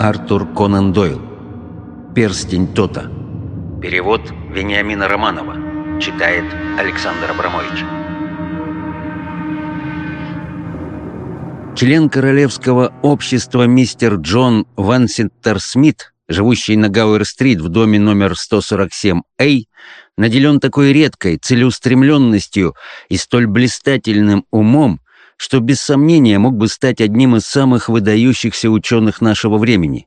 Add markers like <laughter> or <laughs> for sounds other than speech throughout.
Артур Конан Дойл. «Перстень Тота». Перевод Вениамина Романова. Читает Александр Абрамович. Член Королевского общества мистер Джон Вансинтер Смит, живущий на Гауэр-стрит в доме номер 147А, наделен такой редкой целеустремленностью и столь блистательным умом, что без сомнения мог бы стать одним из самых выдающихся ученых нашего времени.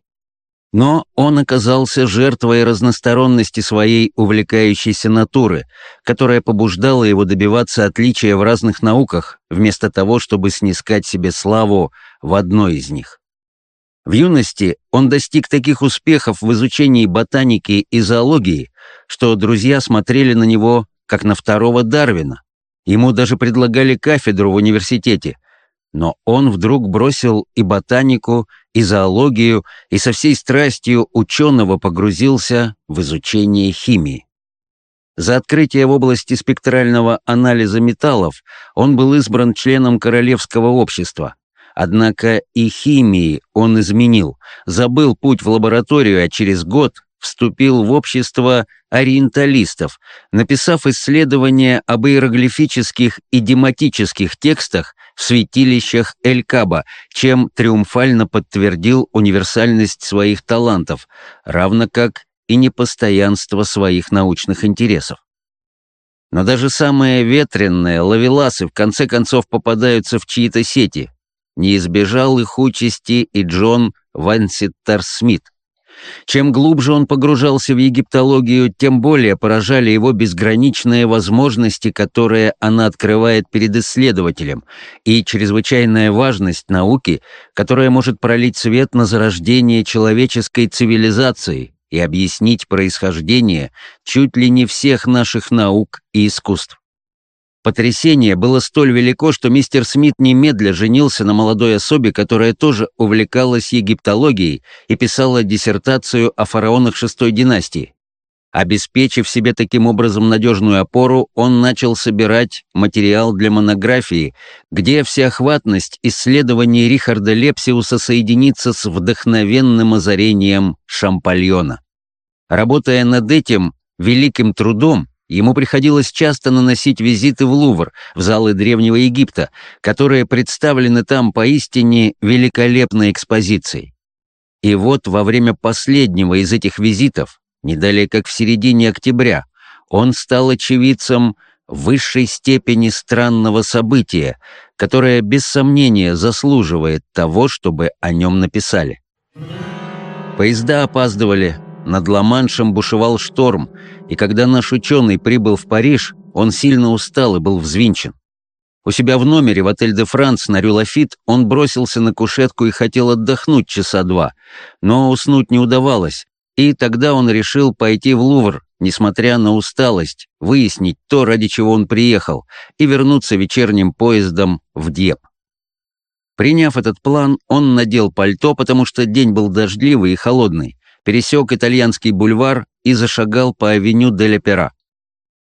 Но он оказался жертвой разносторонности своей увлекающейся натуры, которая побуждала его добиваться отличия в разных науках, вместо того, чтобы снискать себе славу в одной из них. В юности он достиг таких успехов в изучении ботаники и зоологии, что друзья смотрели на него как на второго Дарвина. Ему даже предлагали кафедру в университете, но он вдруг бросил и ботанику, и зоологию, и со всей страстью ученого погрузился в изучение химии. За открытие в области спектрального анализа металлов он был избран членом Королевского общества. Однако и химии он изменил, забыл путь в лабораторию, а через год вступил в общество ориенталистов, написав исследования об иероглифических и дематических текстах в святилищах Эль-Каба, чем триумфально подтвердил универсальность своих талантов, равно как и непостоянство своих научных интересов. Но даже самые ветренные лавеласы в конце концов попадаются в чьи-то сети. Не избежал их участи и Джон Ванситтер Смит – чем глубже он погружался в египтологию, тем более поражали его безграничные возможности, которые она открывает перед исследователем, и чрезвычайная важность науки, которая может пролить свет на зарождение человеческой цивилизации и объяснить происхождение чуть ли не всех наших наук и искусств. Потрясение было столь велико, что мистер Смит немедля женился на молодой особе, которая тоже увлекалась египтологией и писала диссертацию о фараонах шестой династии. Обеспечив себе таким образом надежную опору, он начал собирать материал для монографии, где всеохватность исследований Рихарда Лепсиуса соединится с вдохновенным озарением Шампальона. Работая над этим великим трудом, Ему приходилось часто наносить визиты в Лувр, в залы Древнего Египта, которые представлены там поистине великолепной экспозицией. И вот во время последнего из этих визитов, не далее как в середине октября, он стал очевидцем высшей степени странного события, которое без сомнения заслуживает того, чтобы о нем написали. Поезда опаздывали, над Ла-Маншем бушевал шторм, и когда наш ученый прибыл в Париж, он сильно устал и был взвинчен. У себя в номере в отель «Де Франс» на Рюлафит он бросился на кушетку и хотел отдохнуть часа два, но уснуть не удавалось, и тогда он решил пойти в Лувр, несмотря на усталость, выяснить то, ради чего он приехал, и вернуться вечерним поездом в Дьеп. Приняв этот план, он надел пальто, потому что день был дождливый и холодный, пересек итальянский бульвар и зашагал по авеню Дель Пера.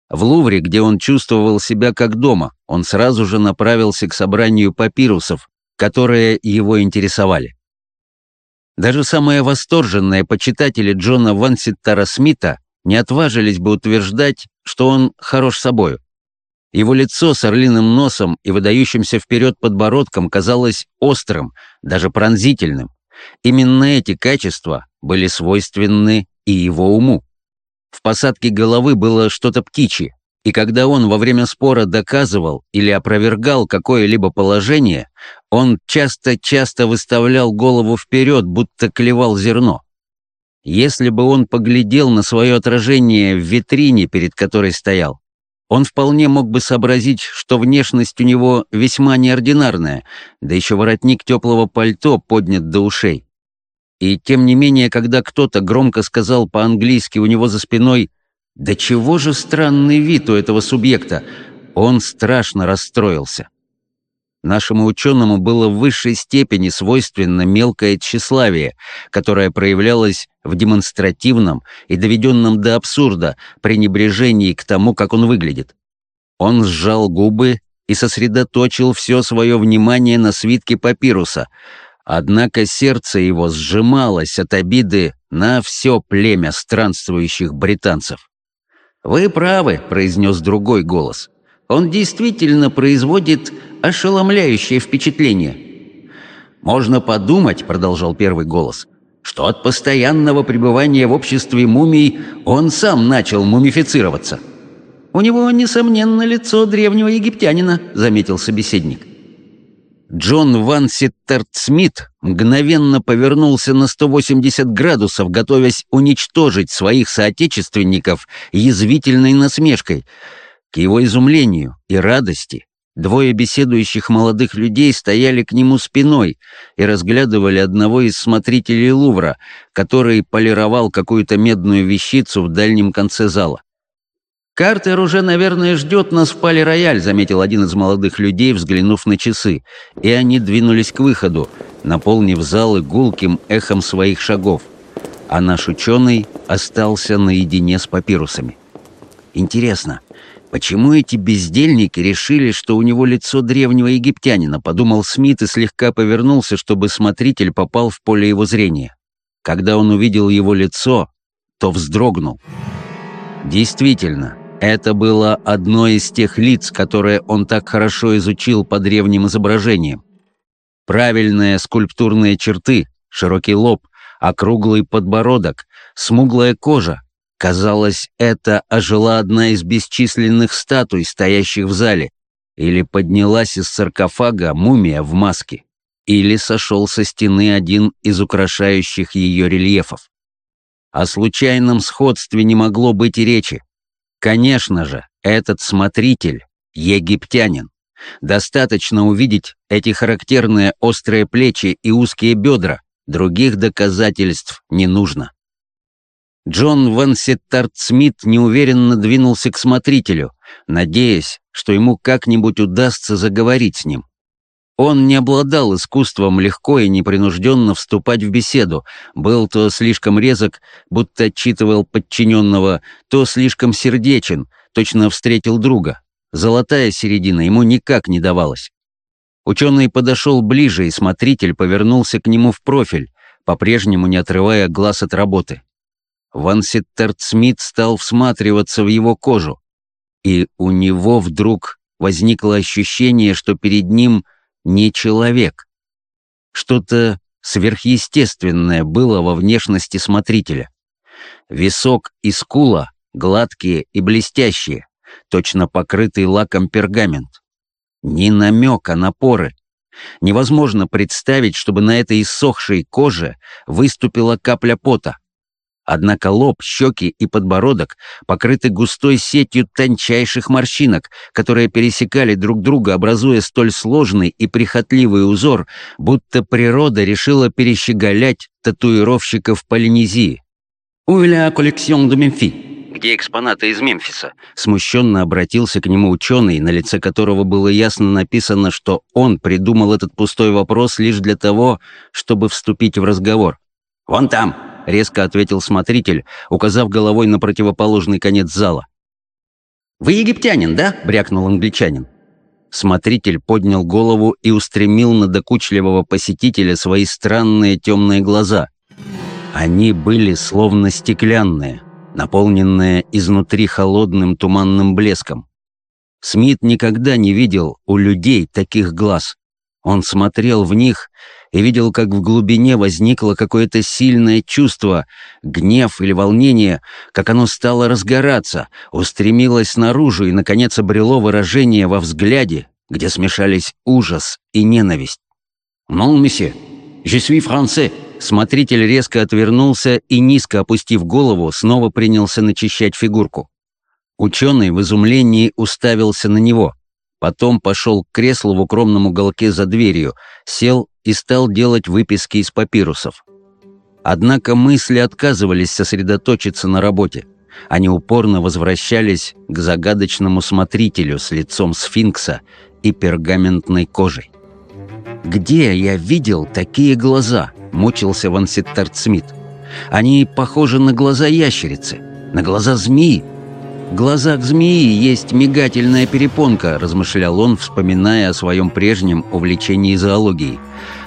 В Лувре, где он чувствовал себя как дома, он сразу же направился к собранию папирусов, которые его интересовали. Даже самые восторженные почитатели Джона Ванситтара Смита не отважились бы утверждать, что он хорош собою. Его лицо с орлиным носом и выдающимся вперед подбородком казалось острым, даже пронзительным. Именно эти качества были свойственны и его уму. В посадке головы было что-то птичье, и когда он во время спора доказывал или опровергал какое-либо положение, он часто-часто выставлял голову вперед, будто клевал зерно. Если бы он поглядел на свое отражение в витрине, перед которой стоял, он вполне мог бы сообразить, что внешность у него весьма неординарная, да еще воротник теплого пальто поднят до ушей. И тем не менее, когда кто-то громко сказал по-английски у него за спиной «Да чего же странный вид у этого субъекта?» он страшно расстроился. Нашему ученому было в высшей степени свойственно мелкое тщеславие, которое проявлялось в демонстративном и доведенном до абсурда пренебрежении к тому, как он выглядит. Он сжал губы и сосредоточил все свое внимание на свитке папируса, Однако сердце его сжималось от обиды на все племя странствующих британцев. «Вы правы», — произнес другой голос. «Он действительно производит ошеломляющее впечатление». «Можно подумать», — продолжал первый голос, «что от постоянного пребывания в обществе мумий он сам начал мумифицироваться». «У него, несомненно, лицо древнего египтянина», — заметил собеседник. Джон Ван Ситтерт Смит мгновенно повернулся на 180 градусов, готовясь уничтожить своих соотечественников язвительной насмешкой. К его изумлению и радости двое беседующих молодых людей стояли к нему спиной и разглядывали одного из смотрителей Лувра, который полировал какую-то медную вещицу в дальнем конце зала. «Картер уже, наверное, ждет нас в пале-рояль», — заметил один из молодых людей, взглянув на часы. И они двинулись к выходу, наполнив залы гулким эхом своих шагов. А наш ученый остался наедине с папирусами. «Интересно, почему эти бездельники решили, что у него лицо древнего египтянина?» — подумал Смит и слегка повернулся, чтобы смотритель попал в поле его зрения. Когда он увидел его лицо, то вздрогнул. Действительно, это было одно из тех лиц, которые он так хорошо изучил по древним изображениям. Правильные скульптурные черты, широкий лоб, округлый подбородок, смуглая кожа. Казалось, это ожила одна из бесчисленных статуй, стоящих в зале, или поднялась из саркофага мумия в маске, или сошел со стены один из украшающих ее рельефов. О случайном сходстве не могло быть и речи. Конечно же, этот смотритель — египтянин. Достаточно увидеть эти характерные острые плечи и узкие бедра, других доказательств не нужно. Джон Вансеттарт Смит неуверенно двинулся к смотрителю, надеясь, что ему как-нибудь удастся заговорить с ним. Он не обладал искусством легко и непринужденно вступать в беседу, был то слишком резок, будто отчитывал подчиненного, то слишком сердечен, точно встретил друга. Золотая середина ему никак не давалась. Ученый подошел ближе, и смотритель повернулся к нему в профиль, по-прежнему не отрывая глаз от работы. Ван Ситтерт Смит стал всматриваться в его кожу, и у него вдруг возникло ощущение, что перед ним — не человек. Что-то сверхъестественное было во внешности смотрителя. Висок и скула гладкие и блестящие, точно покрытый лаком пергамент. Ни намека на поры. Невозможно представить, чтобы на этой иссохшей коже выступила капля пота. Однако лоб, щеки и подбородок покрыты густой сетью тончайших морщинок, которые пересекали друг друга, образуя столь сложный и прихотливый узор, будто природа решила перещеголять татуировщиков Полинезии. «Уля коллекцион де Мемфи», где экспонаты из Мемфиса. Смущенно обратился к нему ученый, на лице которого было ясно написано, что он придумал этот пустой вопрос лишь для того, чтобы вступить в разговор. «Вон там», резко ответил смотритель, указав головой на противоположный конец зала. «Вы египтянин, да?» — брякнул англичанин. Смотритель поднял голову и устремил на докучливого посетителя свои странные темные глаза. Они были словно стеклянные, наполненные изнутри холодным туманным блеском. Смит никогда не видел у людей таких глаз. Он смотрел в них и видел, как в глубине возникло какое-то сильное чувство, гнев или волнение, как оно стало разгораться, устремилось наружу и, наконец, обрело выражение во взгляде, где смешались ужас и ненависть. «Non, месье, je suis français», Смотритель резко отвернулся и, низко опустив голову, снова принялся начищать фигурку. Ученый в изумлении уставился на него. Потом пошел к креслу в укромном уголке за дверью, сел и стал делать выписки из папирусов. Однако мысли отказывались сосредоточиться на работе. Они упорно возвращались к загадочному смотрителю с лицом сфинкса и пергаментной кожей. «Где я видел такие глаза?» — мучился Ванситтарт Смит. «Они похожи на глаза ящерицы, на глаза змеи, «В глазах змеи есть мигательная перепонка», — размышлял он, вспоминая о своем прежнем увлечении зоологией.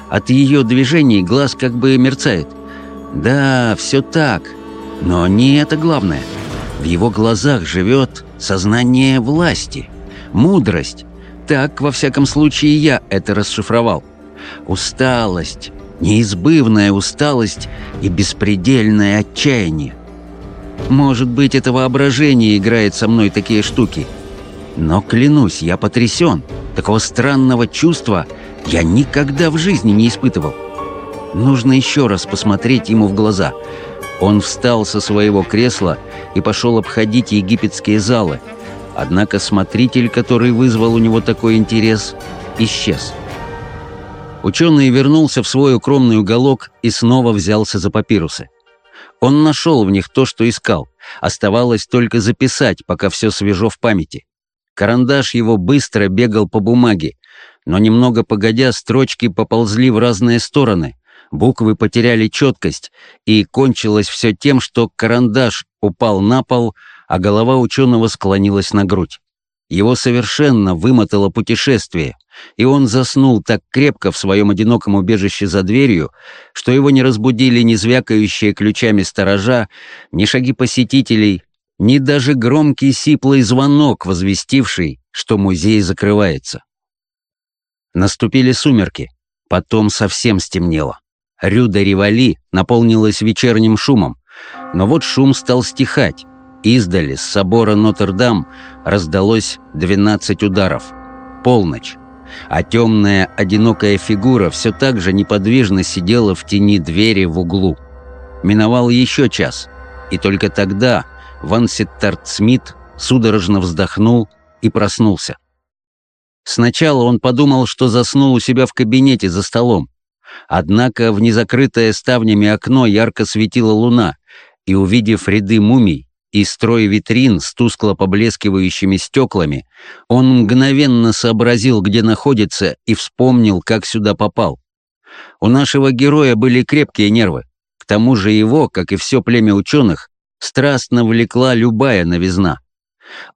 От ее движений глаз как бы мерцает. Да, все так. Но не это главное. В его глазах живет сознание власти, мудрость. Так, во всяком случае, я это расшифровал. Усталость, неизбывная усталость и беспредельное отчаяние. Может быть, это воображение играет со мной такие штуки. Но, клянусь, я потрясен. Такого странного чувства я никогда в жизни не испытывал. Нужно еще раз посмотреть ему в глаза. Он встал со своего кресла и пошел обходить египетские залы. Однако смотритель, который вызвал у него такой интерес, исчез. Ученый вернулся в свой укромный уголок и снова взялся за папирусы. Он нашел в них то, что искал. Оставалось только записать, пока все свежо в памяти. Карандаш его быстро бегал по бумаге, но немного погодя строчки поползли в разные стороны. Буквы потеряли четкость, и кончилось все тем, что карандаш упал на пол, а голова ученого склонилась на грудь. Его совершенно вымотало путешествие, и он заснул так крепко в своем одиноком убежище за дверью, что его не разбудили ни звякающие ключами сторожа, ни шаги посетителей, ни даже громкий сиплый звонок, возвестивший, что музей закрывается. Наступили сумерки, потом совсем стемнело. Рюда Ривали наполнилась вечерним шумом, но вот шум стал стихать, Издали с собора Нотр-Дам раздалось 12 ударов. Полночь. А темная, одинокая фигура все так же неподвижно сидела в тени двери в углу. Миновал еще час, и только тогда Ван Ситтарт Смит судорожно вздохнул и проснулся. Сначала он подумал, что заснул у себя в кабинете за столом. Однако в незакрытое ставнями окно ярко светила луна, и, увидев ряды мумий, и строй витрин с тускло поблескивающими стеклами, он мгновенно сообразил, где находится, и вспомнил, как сюда попал. У нашего героя были крепкие нервы. К тому же его, как и все племя ученых, страстно влекла любая новизна.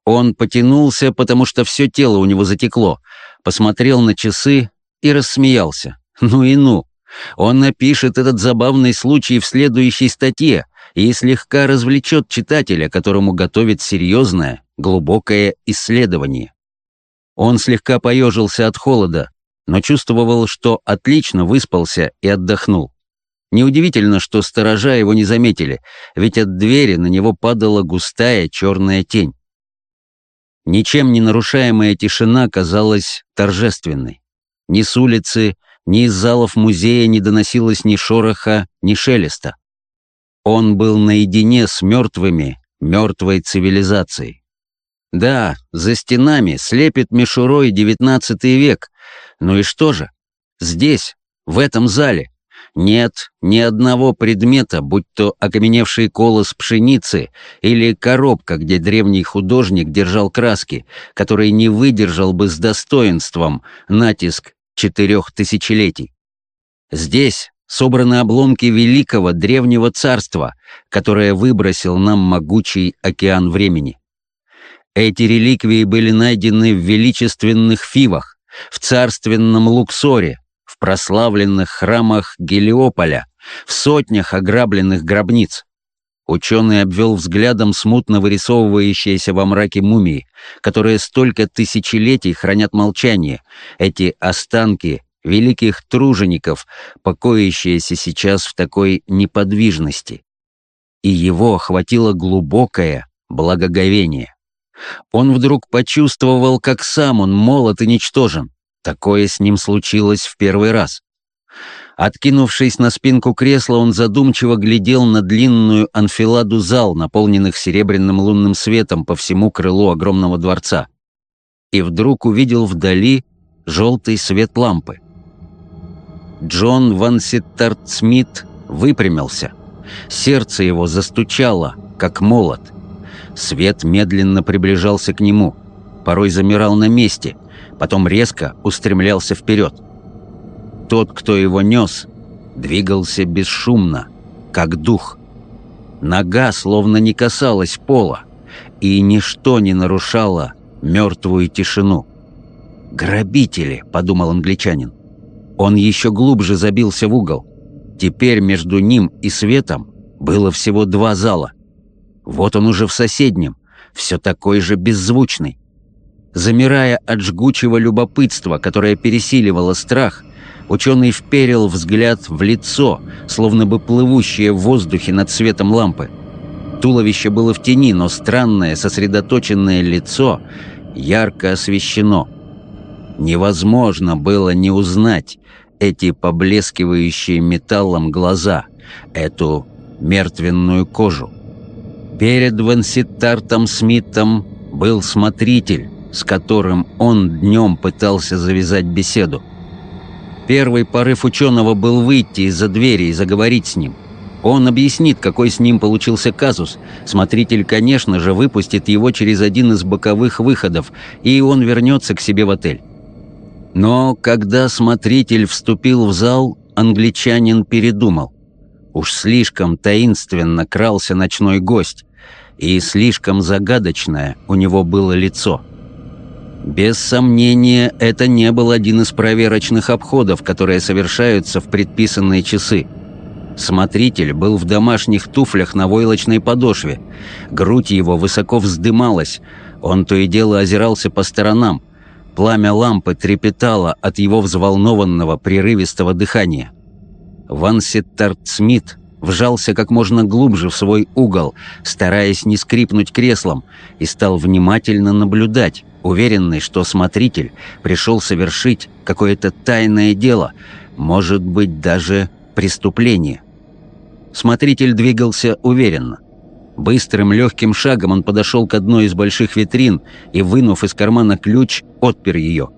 Он потянулся, потому что все тело у него затекло, посмотрел на часы и рассмеялся. Ну и ну! Он напишет этот забавный случай в следующей статье, и слегка развлечет читателя, которому готовит серьезное, глубокое исследование. Он слегка поежился от холода, но чувствовал, что отлично выспался и отдохнул. Неудивительно, что сторожа его не заметили, ведь от двери на него падала густая черная тень. Ничем не нарушаемая тишина казалась торжественной. Ни с улицы, ни из залов музея не доносилось ни шороха, ни шелеста. Он был наедине с мертвыми, мертвой цивилизацией. Да, за стенами слепит мишурой девятнадцатый век. Ну и что же? Здесь, в этом зале, нет ни одного предмета, будь то окаменевший колос пшеницы или коробка, где древний художник держал краски, который не выдержал бы с достоинством натиск четырех тысячелетий. Здесь собраны обломки великого древнего царства, которое выбросил нам могучий океан времени. Эти реликвии были найдены в величественных фивах, в царственном Луксоре, в прославленных храмах Гелиополя, в сотнях ограбленных гробниц. Ученый обвел взглядом смутно вырисовывающиеся во мраке мумии, которые столько тысячелетий хранят молчание, эти останки великих тружеников, покоящиеся сейчас в такой неподвижности. И его охватило глубокое благоговение. Он вдруг почувствовал, как сам он молод и ничтожен. Такое с ним случилось в первый раз. Откинувшись на спинку кресла, он задумчиво глядел на длинную анфиладу зал, наполненных серебряным лунным светом по всему крылу огромного дворца. И вдруг увидел вдали желтый свет лампы. Джон Ван Ситтарт Смит выпрямился. Сердце его застучало, как молот. Свет медленно приближался к нему, порой замирал на месте, потом резко устремлялся вперед. Тот, кто его нес, двигался бесшумно, как дух. Нога словно не касалась пола, и ничто не нарушало мертвую тишину. «Грабители», — подумал англичанин. Он еще глубже забился в угол. Теперь между ним и светом было всего два зала. Вот он уже в соседнем, все такой же беззвучный. Замирая от жгучего любопытства, которое пересиливало страх, ученый вперил взгляд в лицо, словно бы плывущее в воздухе над светом лампы. Туловище было в тени, но странное, сосредоточенное лицо ярко освещено. Невозможно было не узнать эти поблескивающие металлом глаза, эту мертвенную кожу. Перед Ванситартом Смитом был смотритель, с которым он днем пытался завязать беседу. Первый порыв ученого был выйти из-за двери и заговорить с ним. Он объяснит, какой с ним получился казус. Смотритель, конечно же, выпустит его через один из боковых выходов, и он вернется к себе в отель. Но когда смотритель вступил в зал, англичанин передумал. Уж слишком таинственно крался ночной гость, и слишком загадочное у него было лицо — без сомнения, это не был один из проверочных обходов, которые совершаются в предписанные часы. Смотритель был в домашних туфлях на войлочной подошве. Грудь его высоко вздымалась. Он то и дело озирался по сторонам. Пламя лампы трепетало от его взволнованного, прерывистого дыхания. Вансеттарт Смит вжался как можно глубже в свой угол, стараясь не скрипнуть креслом, и стал внимательно наблюдать, уверенный, что смотритель пришел совершить какое-то тайное дело, может быть, даже преступление. Смотритель двигался уверенно. Быстрым легким шагом он подошел к одной из больших витрин и, вынув из кармана ключ, отпер ее.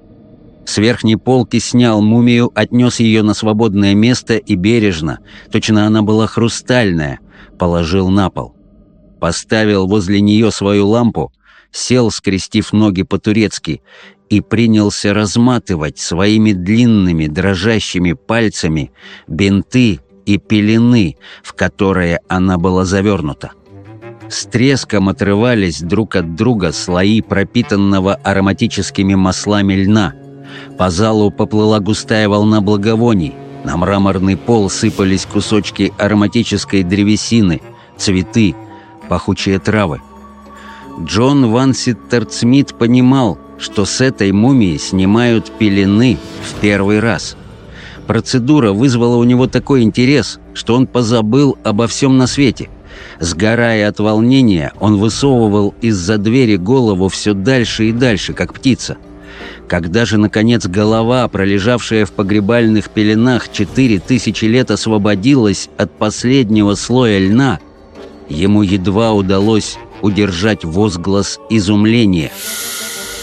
С верхней полки снял мумию, отнес ее на свободное место и бережно, точно она была хрустальная, положил на пол. Поставил возле нее свою лампу сел, скрестив ноги по-турецки, и принялся разматывать своими длинными дрожащими пальцами бинты и пелены, в которые она была завернута. С треском отрывались друг от друга слои пропитанного ароматическими маслами льна. По залу поплыла густая волна благовоний. На мраморный пол сыпались кусочки ароматической древесины, цветы, пахучие травы. Джон Ванситтерцмит понимал, что с этой мумии снимают пелены в первый раз. Процедура вызвала у него такой интерес, что он позабыл обо всем на свете. Сгорая от волнения, он высовывал из-за двери голову все дальше и дальше, как птица. Когда же, наконец, голова, пролежавшая в погребальных пеленах четыре тысячи лет, освободилась от последнего слоя льна, ему едва удалось удержать возглас изумления.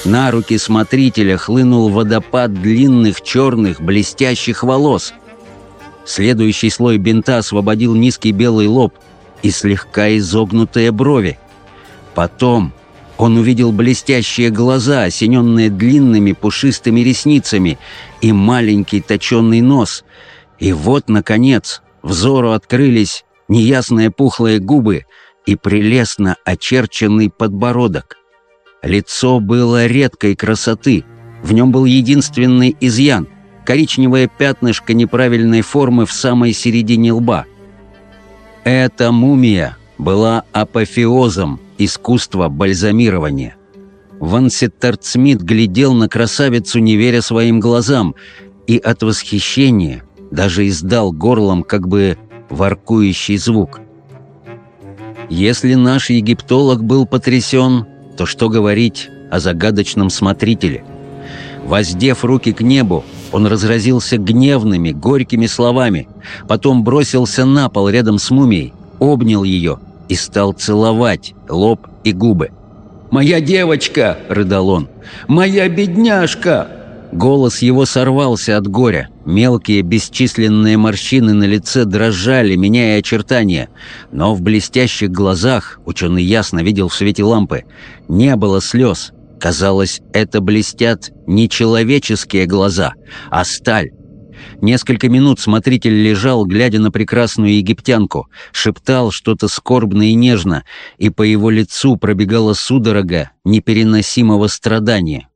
На руки смотрителя хлынул водопад длинных черных блестящих волос. Следующий слой бинта освободил низкий белый лоб и слегка изогнутые брови. Потом он увидел блестящие глаза, осененные длинными пушистыми ресницами, и маленький точенный нос. И вот, наконец, взору открылись неясные пухлые губы, и прелестно очерченный подбородок. Лицо было редкой красоты, в нем был единственный изъян — коричневое пятнышко неправильной формы в самой середине лба. Эта мумия была апофеозом искусства бальзамирования. Вансеттерт Смит глядел на красавицу, не веря своим глазам, и от восхищения даже издал горлом как бы воркующий звук. Если наш египтолог был потрясен, то что говорить о загадочном смотрителе? Воздев руки к небу, он разразился гневными, горькими словами, потом бросился на пол рядом с мумией, обнял ее и стал целовать лоб и губы. «Моя девочка!» — рыдал он. «Моя бедняжка!» Голос его сорвался от горя. Мелкие бесчисленные морщины на лице дрожали, меняя очертания. Но в блестящих глазах, ученый ясно видел в свете лампы, не было слез. Казалось, это блестят не человеческие глаза, а сталь. Несколько минут смотритель лежал, глядя на прекрасную египтянку, шептал что-то скорбно и нежно, и по его лицу пробегала судорога непереносимого страдания.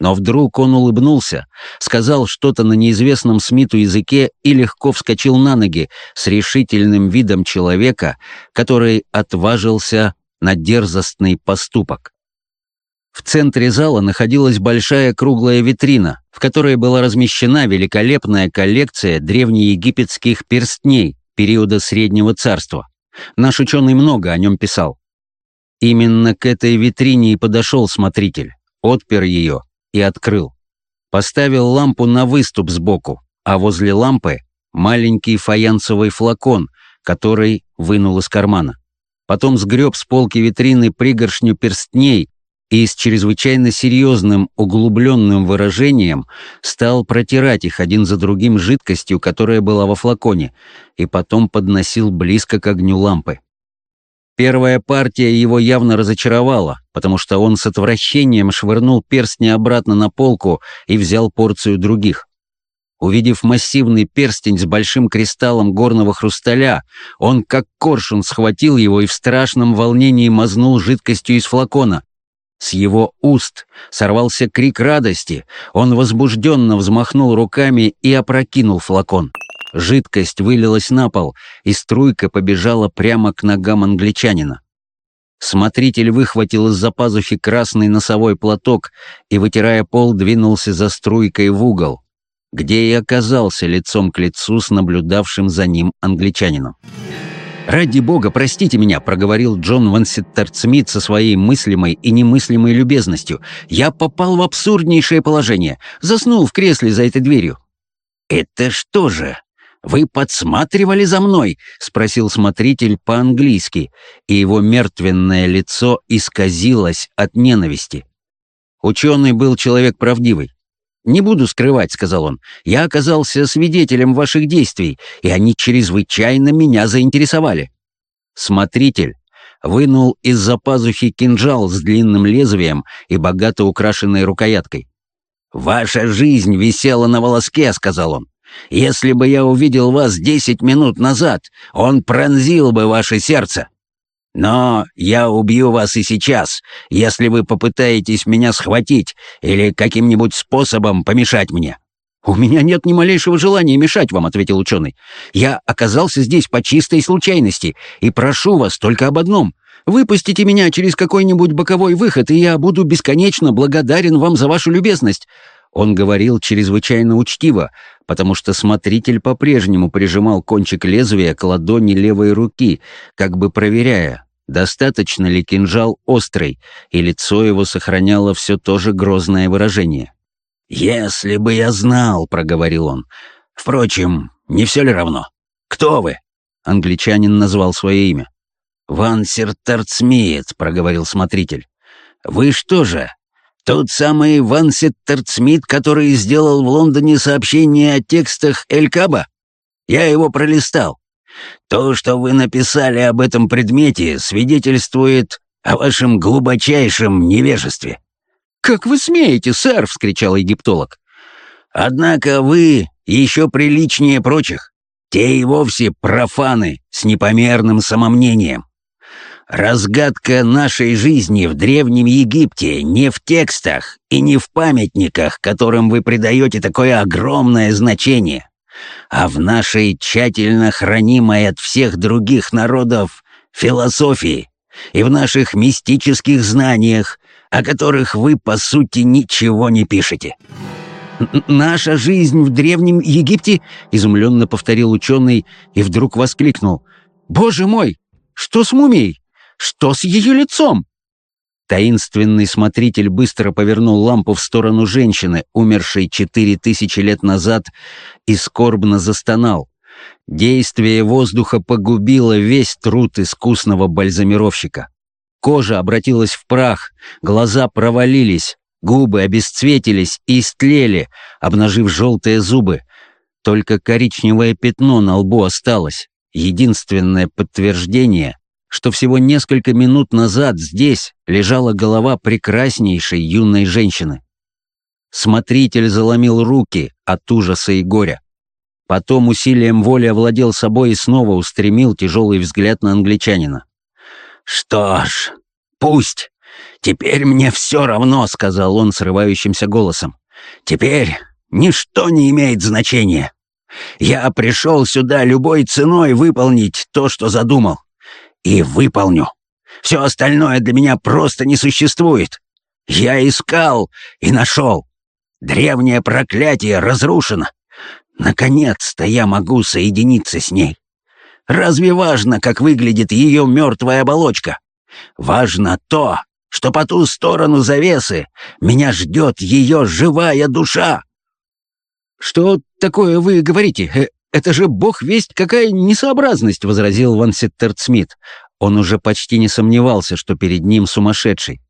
Но вдруг он улыбнулся, сказал что-то на неизвестном Смиту языке и легко вскочил на ноги с решительным видом человека, который отважился на дерзостный поступок. В центре зала находилась большая круглая витрина, в которой была размещена великолепная коллекция древнеегипетских перстней периода Среднего Царства. Наш ученый много о нем писал. Именно к этой витрине и подошел смотритель, отпер ее и открыл. Поставил лампу на выступ сбоку, а возле лампы маленький фаянсовый флакон, который вынул из кармана. Потом сгреб с полки витрины пригоршню перстней и с чрезвычайно серьезным углубленным выражением стал протирать их один за другим жидкостью, которая была во флаконе, и потом подносил близко к огню лампы. Первая партия его явно разочаровала, потому что он с отвращением швырнул перстни обратно на полку и взял порцию других. Увидев массивный перстень с большим кристаллом горного хрусталя, он, как коршун, схватил его и в страшном волнении мазнул жидкостью из флакона. С его уст сорвался крик радости, он возбужденно взмахнул руками и опрокинул флакон. Жидкость вылилась на пол, и струйка побежала прямо к ногам англичанина. Смотритель выхватил из-за пазухи красный носовой платок и, вытирая пол, двинулся за струйкой в угол, где и оказался лицом к лицу с наблюдавшим за ним англичанином. «Ради бога, простите меня», — проговорил Джон Вансеттер Смит со своей мыслимой и немыслимой любезностью. «Я попал в абсурднейшее положение. Заснул в кресле за этой дверью». «Это что же? Вы подсматривали за мной?» — спросил смотритель по-английски, и его мертвенное лицо исказилось от ненависти. Ученый был человек правдивый. «Не буду скрывать», — сказал он, — «я оказался свидетелем ваших действий, и они чрезвычайно меня заинтересовали». Смотритель вынул из-за пазухи кинжал с длинным лезвием и богато украшенной рукояткой. «Ваша жизнь висела на волоске», — сказал он. «Если бы я увидел вас десять минут назад, он пронзил бы ваше сердце. Но я убью вас и сейчас, если вы попытаетесь меня схватить или каким-нибудь способом помешать мне». «У меня нет ни малейшего желания мешать вам», — ответил ученый. «Я оказался здесь по чистой случайности и прошу вас только об одном. Выпустите меня через какой-нибудь боковой выход, и я буду бесконечно благодарен вам за вашу любезность». Он говорил чрезвычайно учтиво, потому что смотритель по-прежнему прижимал кончик лезвия к ладони левой руки, как бы проверяя, Достаточно ли кинжал острый, и лицо его сохраняло все то же грозное выражение? «Если бы я знал», — проговорил он. «Впрочем, не все ли равно? Кто вы?» Англичанин назвал свое имя. «Вансер Терцмиет», — проговорил смотритель. «Вы что же, тот самый Вансет Терцмит, который сделал в Лондоне сообщение о текстах Элькаба? Я его пролистал. То, что вы написали об этом предмете, свидетельствует о вашем глубочайшем невежестве». «Как вы смеете, сэр!» — вскричал египтолог. «Однако вы еще приличнее прочих. Те и вовсе профаны с непомерным самомнением. Разгадка нашей жизни в Древнем Египте не в текстах и не в памятниках, которым вы придаете такое огромное значение а в нашей тщательно хранимой от всех других народов философии и в наших мистических знаниях, о которых вы, по сути, ничего не пишете». «Наша жизнь в Древнем Египте?» — изумленно повторил ученый и вдруг воскликнул. «Боже мой! Что с мумией? Что с ее лицом?» Таинственный смотритель быстро повернул лампу в сторону женщины, умершей четыре тысячи лет назад, и скорбно застонал. Действие воздуха погубило весь труд искусного бальзамировщика. Кожа обратилась в прах, глаза провалились, губы обесцветились и истлели, обнажив желтые зубы. Только коричневое пятно на лбу осталось, единственное подтверждение, что всего несколько минут назад здесь лежала голова прекраснейшей юной женщины. Смотритель заломил руки от ужаса и горя. Потом усилием воли овладел собой и снова устремил тяжелый взгляд на англичанина. «Что ж, пусть. «Теперь мне все равно», — сказал он срывающимся голосом. «Теперь ничто не имеет значения. Я пришел сюда любой ценой выполнить то, что задумал. И выполню. Все остальное для меня просто не существует. Я искал и нашел. Древнее проклятие разрушено. Наконец-то я могу соединиться с ней. Разве важно, как выглядит ее мертвая оболочка? Важно то, что по ту сторону завесы меня ждет ее живая душа. «Что такое вы говорите? Это же бог весть какая несообразность!» — возразил Ван Ситтерт Смит. Он уже почти не сомневался, что перед ним сумасшедший.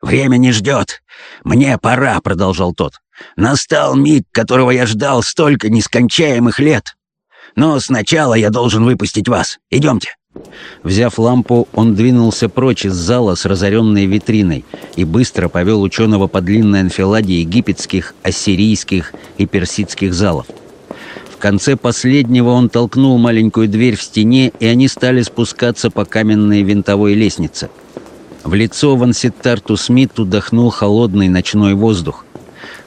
«Время не ждет. Мне пора», — продолжал тот. «Настал миг, которого я ждал столько нескончаемых лет. Но сначала я должен выпустить вас. Идемте». Взяв лампу, он двинулся прочь из зала с разоренной витриной и быстро повел ученого по длинной анфиладе египетских, ассирийских и персидских залов. В конце последнего он толкнул маленькую дверь в стене, и они стали спускаться по каменной винтовой лестнице. В лицо Ванситтарту Смиту дохнул холодный ночной воздух.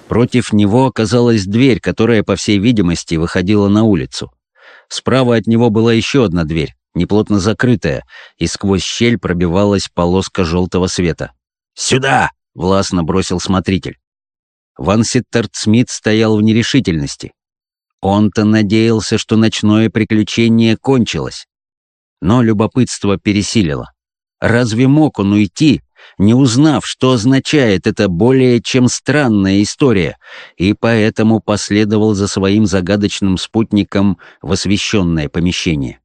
Против него оказалась дверь, которая, по всей видимости, выходила на улицу. Справа от него была еще одна дверь, неплотно закрытая, и сквозь щель пробивалась полоска желтого света. «Сюда!» — властно бросил смотритель. Ван Ситтерт Смит стоял в нерешительности. Он-то надеялся, что ночное приключение кончилось. Но любопытство пересилило. Разве мог он уйти, не узнав, что означает эта более чем странная история, и поэтому последовал за своим загадочным спутником в освещенное помещение.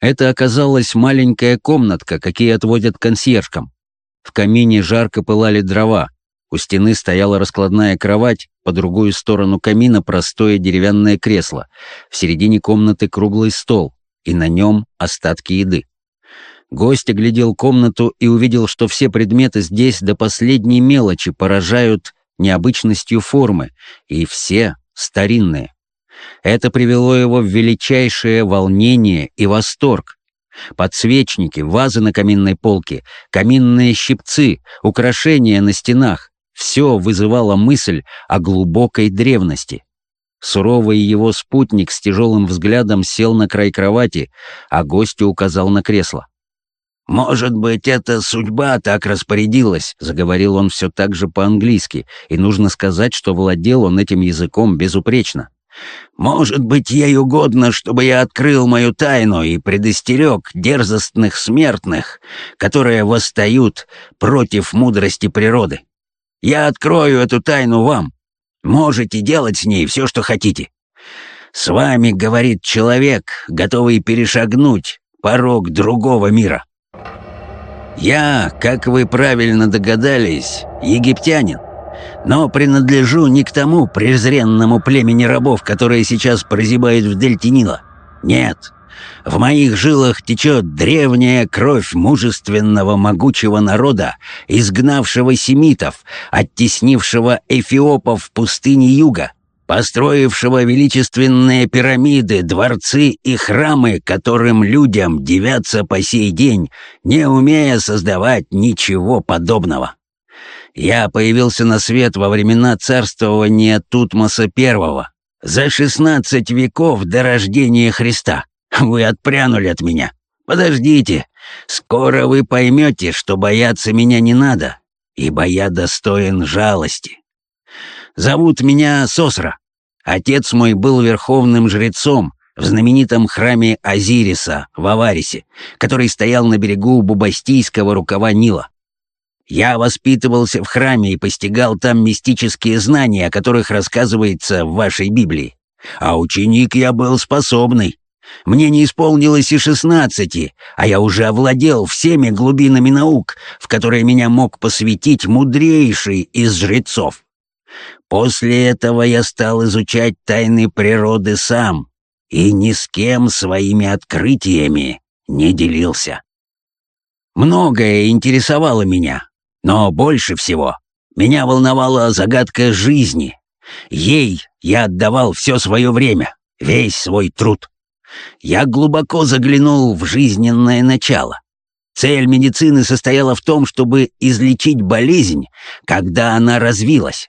Это оказалась маленькая комнатка, какие отводят консьержкам. В камине жарко пылали дрова, у стены стояла раскладная кровать, по другую сторону камина простое деревянное кресло, в середине комнаты круглый стол, и на нем остатки еды. Гость оглядел комнату и увидел, что все предметы здесь до последней мелочи поражают необычностью формы, и все старинные. Это привело его в величайшее волнение и восторг. Подсвечники, вазы на каминной полке, каминные щипцы, украшения на стенах — все вызывало мысль о глубокой древности. Суровый его спутник с тяжелым взглядом сел на край кровати, а гостю указал на кресло. «Может быть, эта судьба так распорядилась», — заговорил он все так же по-английски, и нужно сказать, что владел он этим языком безупречно. «Может быть, ей угодно, чтобы я открыл мою тайну и предостерег дерзостных смертных, которые восстают против мудрости природы. Я открою эту тайну вам. Можете делать с ней все, что хотите. С вами говорит человек, готовый перешагнуть порог другого мира». Я, как вы правильно догадались, египтянин, но принадлежу не к тому презренному племени рабов, которое сейчас прозябает в дельте Нила. Нет, в моих жилах течет древняя кровь мужественного могучего народа, изгнавшего семитов, оттеснившего эфиопов в пустыне юга, построившего величественные пирамиды, дворцы и храмы, которым людям девятся по сей день, не умея создавать ничего подобного. Я появился на свет во времена царствования Тутмоса I, за шестнадцать веков до рождения Христа. <laughs> Вы отпрянули от меня. Подождите, скоро вы поймете, что бояться меня не надо, ибо я достоин жалости. Зовут меня Сосра. Отец мой был верховным жрецом в знаменитом храме Азириса в Аварисе, который стоял на берегу Бубастийского рукава Нила. Я воспитывался в храме и постигал там мистические знания, о которых рассказывается в вашей Библии. А ученик я был способный. Мне не исполнилось и шестнадцати, а я уже овладел всеми глубинами наук, в которые меня мог посвятить мудрейший из жрецов. После этого я стал изучать тайны природы сам и ни с кем своими открытиями не делился. Многое интересовало меня, но больше всего меня волновала загадка жизни. Ей я отдавал все свое время, весь свой труд. Я глубоко заглянул в жизненное начало. Цель медицины состояла в том, чтобы излечить болезнь, когда она развилась.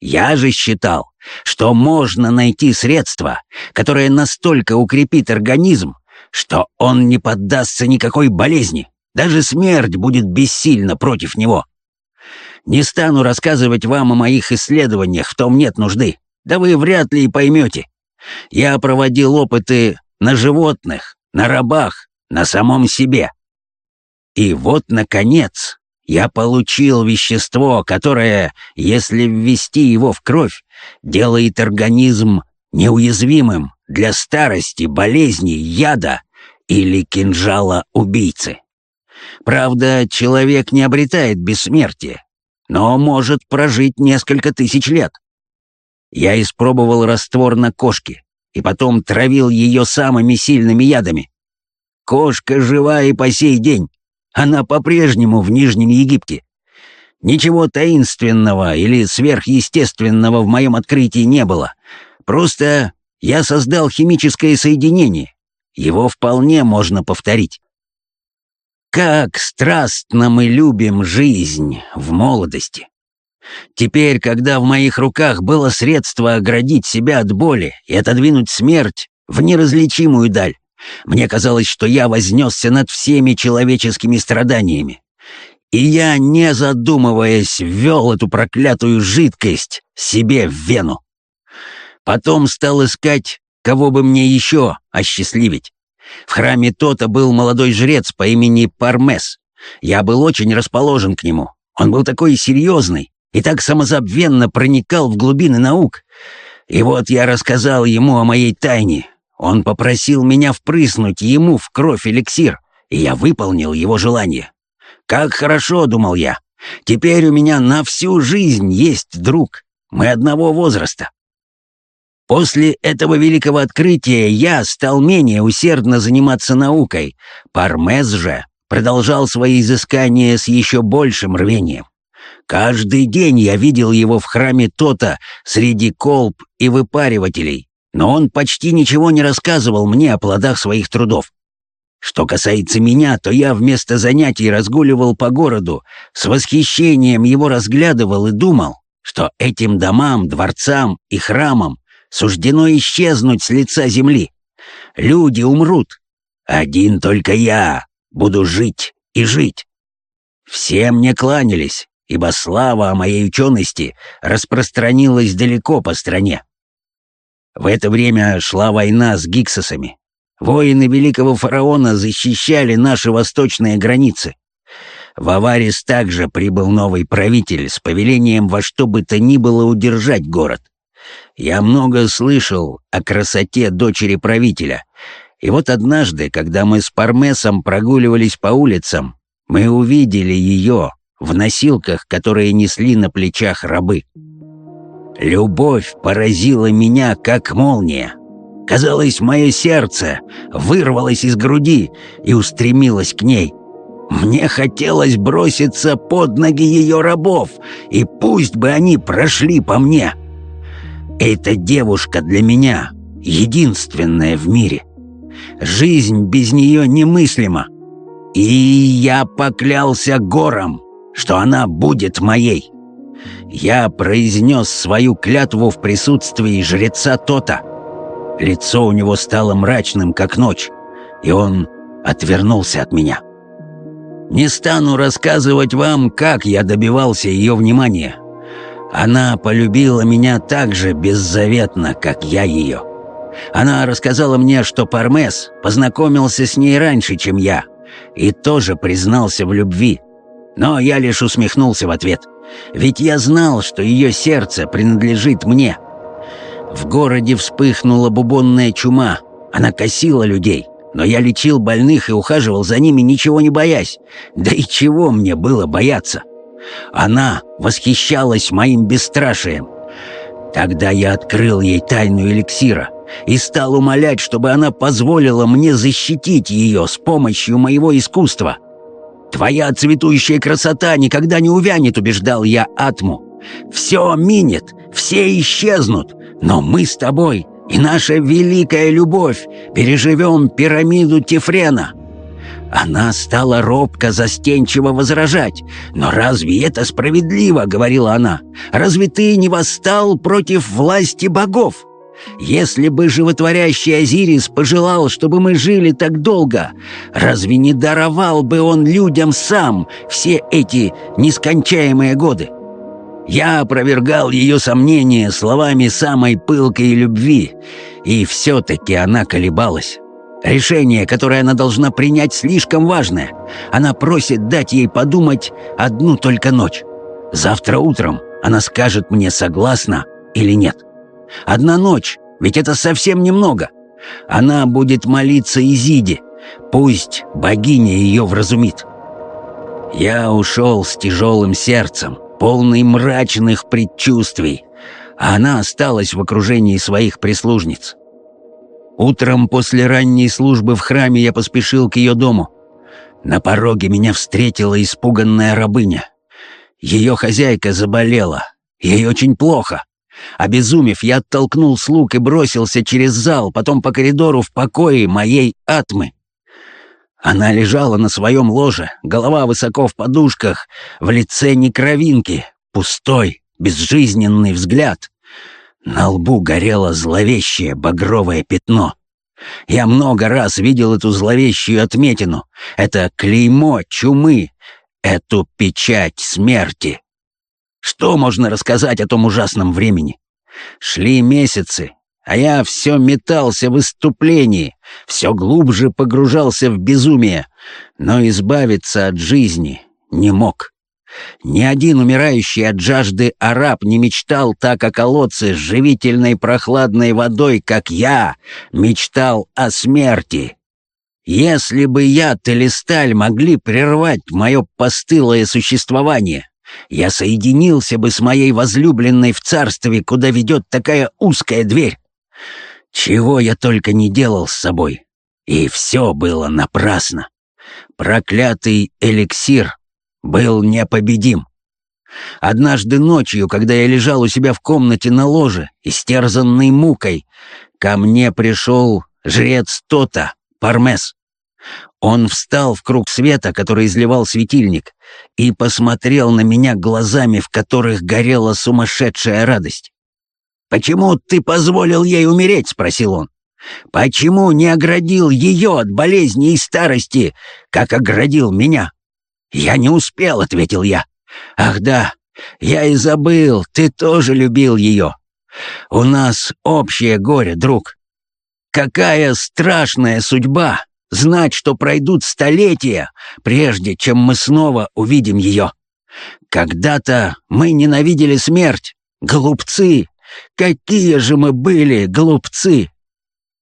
Я же считал, что можно найти средство, которое настолько укрепит организм, что он не поддастся никакой болезни, даже смерть будет бессильна против него. Не стану рассказывать вам о моих исследованиях, в том нет нужды, да вы вряд ли и поймете. Я проводил опыты на животных, на рабах, на самом себе. И вот, наконец, я получил вещество, которое, если ввести его в кровь, делает организм неуязвимым для старости, болезней, яда или кинжала убийцы. Правда, человек не обретает бессмертие, но может прожить несколько тысяч лет. Я испробовал раствор на кошке и потом травил ее самыми сильными ядами. Кошка жива и по сей день. Она по-прежнему в Нижнем Египте. Ничего таинственного или сверхъестественного в моем открытии не было. Просто я создал химическое соединение. Его вполне можно повторить. Как страстно мы любим жизнь в молодости. Теперь, когда в моих руках было средство оградить себя от боли и отодвинуть смерть в неразличимую даль, мне казалось, что я вознесся над всеми человеческими страданиями. И я, не задумываясь, ввел эту проклятую жидкость себе в вену. Потом стал искать, кого бы мне еще осчастливить. В храме Тота был молодой жрец по имени Пармес. Я был очень расположен к нему. Он был такой серьезный и так самозабвенно проникал в глубины наук. И вот я рассказал ему о моей тайне, он попросил меня впрыснуть ему в кровь эликсир, и я выполнил его желание. Как хорошо, думал я. Теперь у меня на всю жизнь есть друг. Мы одного возраста. После этого великого открытия я стал менее усердно заниматься наукой. Пармез же продолжал свои изыскания с еще большим рвением. Каждый день я видел его в храме Тота среди колб и выпаривателей, но он почти ничего не рассказывал мне о плодах своих трудов. Что касается меня, то я вместо занятий разгуливал по городу, с восхищением его разглядывал и думал, что этим домам, дворцам и храмам суждено исчезнуть с лица земли. Люди умрут. Один только я буду жить и жить. Все мне кланялись, ибо слава о моей учености распространилась далеко по стране. В это время шла война с гиксосами. Воины великого фараона защищали наши восточные границы. В Аварис также прибыл новый правитель с повелением во что бы то ни было удержать город. Я много слышал о красоте дочери правителя. И вот однажды, когда мы с Пармесом прогуливались по улицам, мы увидели ее в носилках, которые несли на плечах рабы. Любовь поразила меня, как молния. Казалось, мое сердце вырвалось из груди и устремилось к ней. Мне хотелось броситься под ноги ее рабов, и пусть бы они прошли по мне. Эта девушка для меня единственная в мире. Жизнь без нее немыслима. И я поклялся горам, что она будет моей. Я произнес свою клятву в присутствии жреца Тота. Лицо у него стало мрачным, как ночь, и он отвернулся от меня. Не стану рассказывать вам, как я добивался ее внимания. Она полюбила меня так же беззаветно, как я ее. Она рассказала мне, что Пармес познакомился с ней раньше, чем я, и тоже признался в любви. Но я лишь усмехнулся в ответ. Ведь я знал, что ее сердце принадлежит мне. В городе вспыхнула бубонная чума. Она косила людей. Но я лечил больных и ухаживал за ними, ничего не боясь. Да и чего мне было бояться? Она восхищалась моим бесстрашием. Тогда я открыл ей тайну эликсира и стал умолять, чтобы она позволила мне защитить ее с помощью моего искусства. «Твоя цветущая красота никогда не увянет», — убеждал я Атму. «Все минет, все исчезнут, но мы с тобой и наша великая любовь переживем пирамиду Тифрена». Она стала робко, застенчиво возражать. «Но разве это справедливо?» — говорила она. «Разве ты не восстал против власти богов?» Если бы животворящий Азирис пожелал, чтобы мы жили так долго, разве не даровал бы он людям сам все эти нескончаемые годы? Я опровергал ее сомнения словами самой пылкой любви, и все-таки она колебалась. Решение, которое она должна принять, слишком важное. Она просит дать ей подумать одну только ночь. Завтра утром она скажет мне, согласна или нет. Одна ночь, ведь это совсем немного. Она будет молиться Изиде. Пусть богиня ее вразумит. Я ушел с тяжелым сердцем, полный мрачных предчувствий, а она осталась в окружении своих прислужниц. Утром после ранней службы в храме я поспешил к ее дому. На пороге меня встретила испуганная рабыня. Ее хозяйка заболела. Ей очень плохо. Обезумев, я оттолкнул слуг и бросился через зал, потом по коридору в покое моей атмы. Она лежала на своем ложе, голова высоко в подушках, в лице не кровинки, пустой, безжизненный взгляд. На лбу горело зловещее багровое пятно. Я много раз видел эту зловещую отметину. Это клеймо чумы, эту печать смерти. Что можно рассказать о том ужасном времени? Шли месяцы, а я все метался в выступлении, все глубже погружался в безумие, но избавиться от жизни не мог. Ни один умирающий от жажды араб не мечтал так о колодце с живительной прохладной водой, как я мечтал о смерти. Если бы яд или сталь могли прервать мое постылое существование, я соединился бы с моей возлюбленной в царстве, куда ведет такая узкая дверь. Чего я только не делал с собой. И все было напрасно. Проклятый эликсир был непобедим. Однажды ночью, когда я лежал у себя в комнате на ложе, истерзанный мукой, ко мне пришел жрец Тота, Пармес. Он встал в круг света, который изливал светильник, и посмотрел на меня глазами, в которых горела сумасшедшая радость. «Почему ты позволил ей умереть?» — спросил он. «Почему не оградил ее от болезни и старости, как оградил меня?» «Я не успел», — ответил я. «Ах да, я и забыл, ты тоже любил ее. У нас общее горе, друг. Какая страшная судьба знать, что пройдут столетия, прежде чем мы снова увидим ее. Когда-то мы ненавидели смерть. Глупцы! Какие же мы были глупцы!»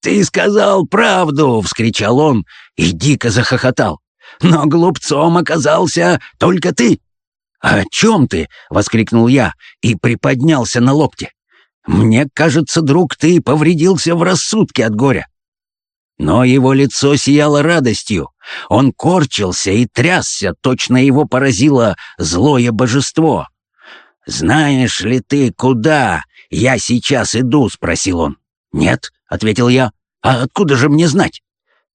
«Ты сказал правду!» — вскричал он и дико захохотал. Но глупцом оказался только ты!» «О чем ты?» — воскликнул я и приподнялся на локте. «Мне кажется, друг, ты повредился в рассудке от горя». Но его лицо сияло радостью. Он корчился и трясся, точно его поразило злое божество. «Знаешь ли ты, куда я сейчас иду?» — спросил он. «Нет», — ответил я. «А откуда же мне знать?»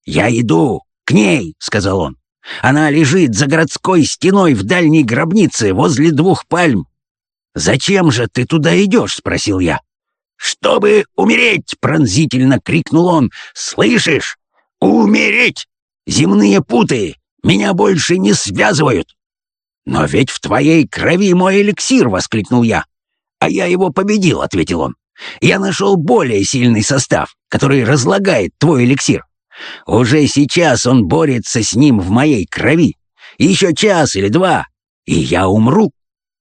«Я иду к ней», — сказал он. Она лежит за городской стеной в дальней гробнице возле двух пальм. «Зачем же ты туда идешь?» — спросил я. «Чтобы умереть!» — пронзительно крикнул он. «Слышишь? Умереть! Земные путы меня больше не связывают!» «Но ведь в твоей крови мой эликсир!» — воскликнул я. «А я его победил!» — ответил он. «Я нашел более сильный состав, который разлагает твой эликсир. Уже сейчас он борется с ним в моей крови. Еще час или два, и я умру.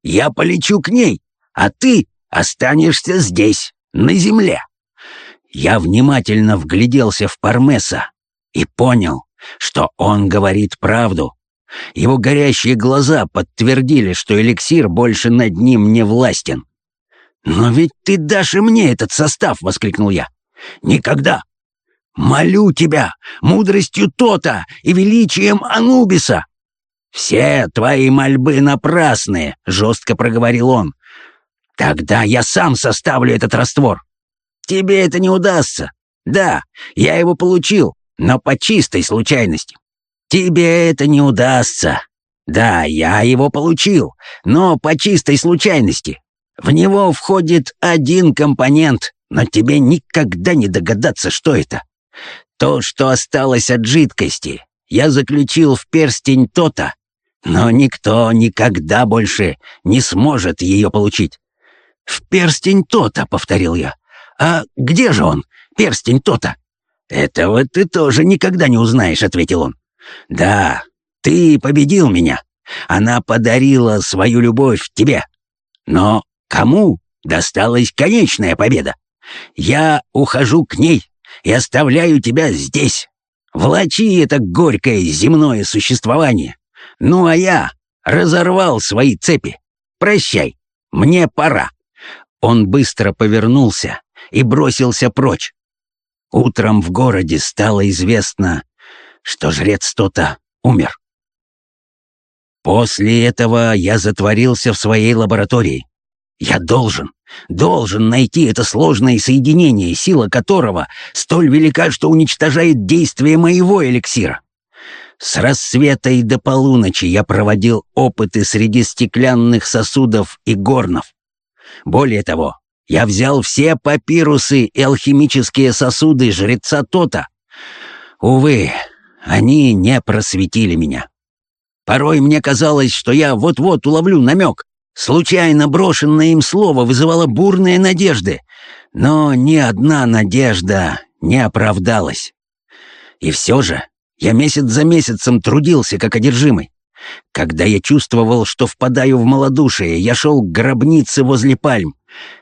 Я полечу к ней, а ты останешься здесь, на земле. Я внимательно вгляделся в Пармеса и понял, что он говорит правду. Его горящие глаза подтвердили, что эликсир больше над ним не властен. «Но ведь ты дашь и мне этот состав!» — воскликнул я. «Никогда! Молю тебя мудростью Тота и величием Анубиса!» «Все твои мольбы напрасные», — жестко проговорил он. «Тогда я сам составлю этот раствор. Тебе это не удастся. Да, я его получил, но по чистой случайности. тебе это не удастся. Да, я его получил, но по чистой случайности. В него входит один компонент, но тебе никогда не догадаться, что это. То, что осталось от жидкости, я заключил в перстень то-то, но никто никогда больше не сможет ее получить. «В перстень то-то», — повторил я. «А где же он, перстень то-то?» «Этого ты тоже никогда не узнаешь», — ответил он. «Да, ты победил меня. Она подарила свою любовь тебе. Но кому досталась конечная победа? Я ухожу к ней и оставляю тебя здесь. Влачи это горькое земное существование. Ну а я разорвал свои цепи. Прощай, мне пора». Он быстро повернулся и бросился прочь. Утром в городе стало известно, что жрец Тота умер. После этого я затворился в своей лаборатории. Я должен, должен найти это сложное соединение, сила которого столь велика, что уничтожает действие моего эликсира. С рассвета и до полуночи я проводил опыты среди стеклянных сосудов и горнов. Более того, я взял все папирусы и алхимические сосуды жреца Тота. Увы, они не просветили меня. Порой мне казалось, что я вот-вот уловлю намек. Случайно брошенное им слово вызывало бурные надежды, но ни одна надежда не оправдалась. И все же я месяц за месяцем трудился как одержимый. Когда я чувствовал, что впадаю в малодушие, я шел к гробнице возле пальм.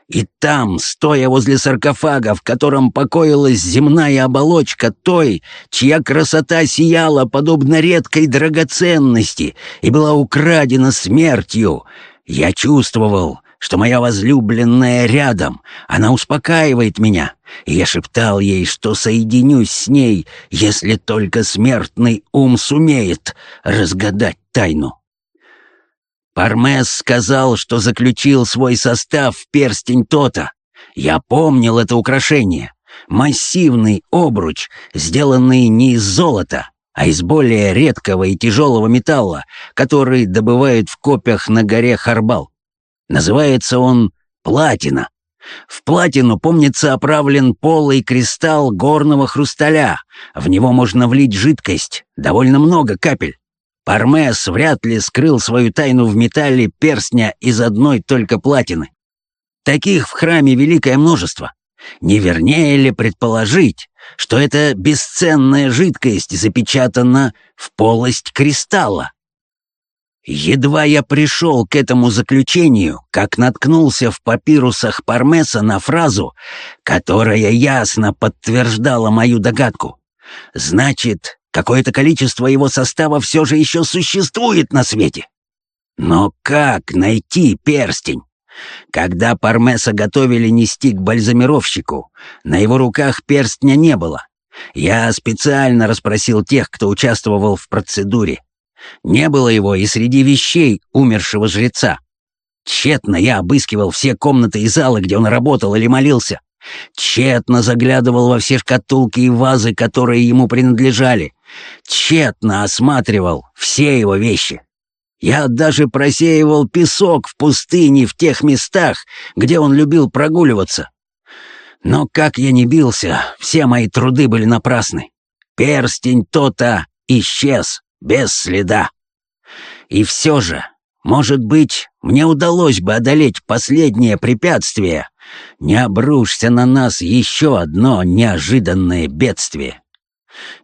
И там, стоя возле саркофага, в котором покоилась земная оболочка той, чья красота сияла подобно редкой драгоценности и была украдена смертью, я чувствовал, что моя возлюбленная рядом, она успокаивает меня, и я шептал ей, что соединюсь с ней, если только смертный ум сумеет разгадать тайну. Пармес сказал, что заключил свой состав в перстень Тота. Я помнил это украшение. Массивный обруч, сделанный не из золота, а из более редкого и тяжелого металла, который добывают в копях на горе Харбал. Называется он платина. В платину, помнится, оправлен полый кристалл горного хрусталя. В него можно влить жидкость, довольно много капель. Пармес вряд ли скрыл свою тайну в металле перстня из одной только платины. Таких в храме великое множество. Не вернее ли предположить, что эта бесценная жидкость запечатана в полость кристалла? Едва я пришел к этому заключению, как наткнулся в папирусах Пармеса на фразу, которая ясно подтверждала мою догадку. Значит, Какое-то количество его состава все же еще существует на свете. Но как найти перстень? Когда Пармеса готовили нести к бальзамировщику, на его руках перстня не было. Я специально расспросил тех, кто участвовал в процедуре. Не было его и среди вещей умершего жреца. Тщетно я обыскивал все комнаты и залы, где он работал или молился. Тщетно заглядывал во все шкатулки и вазы, которые ему принадлежали. Тщетно осматривал все его вещи. Я даже просеивал песок в пустыне в тех местах, где он любил прогуливаться. Но как я не бился, все мои труды были напрасны. Перстень то-то исчез без следа. И все же, может быть, мне удалось бы одолеть последнее препятствие, не обрушься на нас еще одно неожиданное бедствие.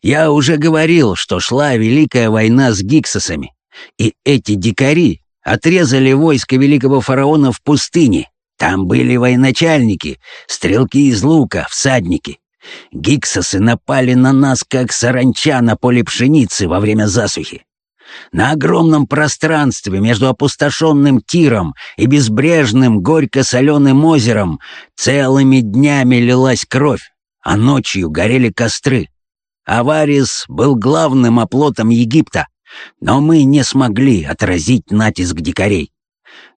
Я уже говорил, что шла Великая война с гиксосами, и эти дикари отрезали войско великого фараона в пустыне. Там были военачальники, стрелки из лука, всадники. Гиксосы напали на нас, как саранча на поле пшеницы во время засухи. На огромном пространстве между опустошенным тиром и безбрежным горько-соленым озером целыми днями лилась кровь, а ночью горели костры. Аварис был главным оплотом Египта, но мы не смогли отразить натиск дикарей.